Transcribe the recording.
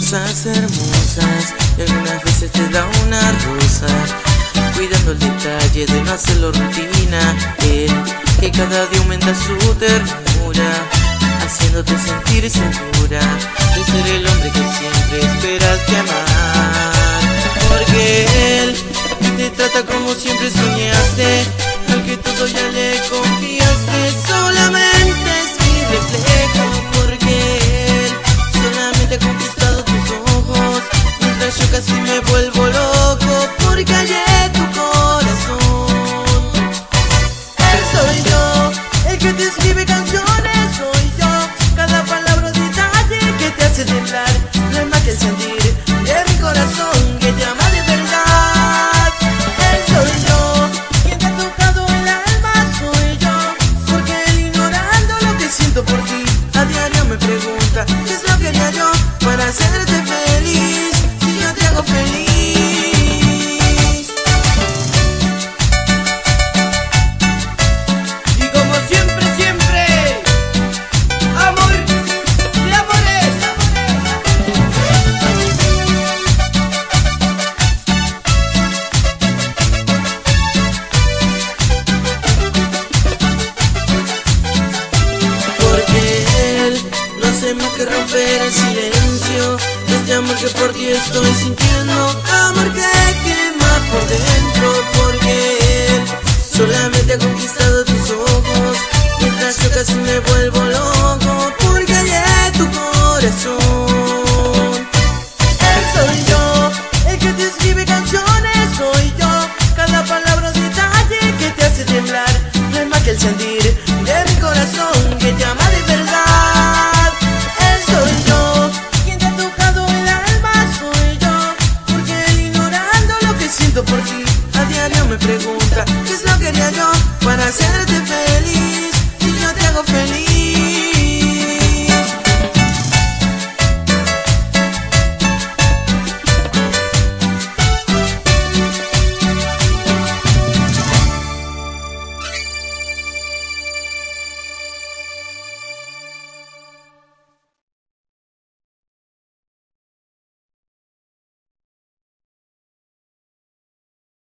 cosas hermosas y algunas veces te da una rosa. Cuidando el detalle de no hacerlo rutina, él que cada día aumenta su ternura, haciéndote sentir segura de ser el hombre que siempre esperas amar. Porque él te trata como siempre soñaste, al que todo ya le confiaste, es lo que haría yo para hacerte feliz? Si yo te hago feliz. Más que romper el silencio. Este amor que por ti estoy sintiendo. Amor que quema por dentro Porque él solamente ha conquistado tus ojos. Mientras yo casi me vuelvo loco Porque hallé tu corazón. Él soy yo, el que te escribe canciones. Soy yo, cada palabra o detalle que te hace temblar. No es más que el sentir pregunta qué es lo que te hago para hacerte feliz.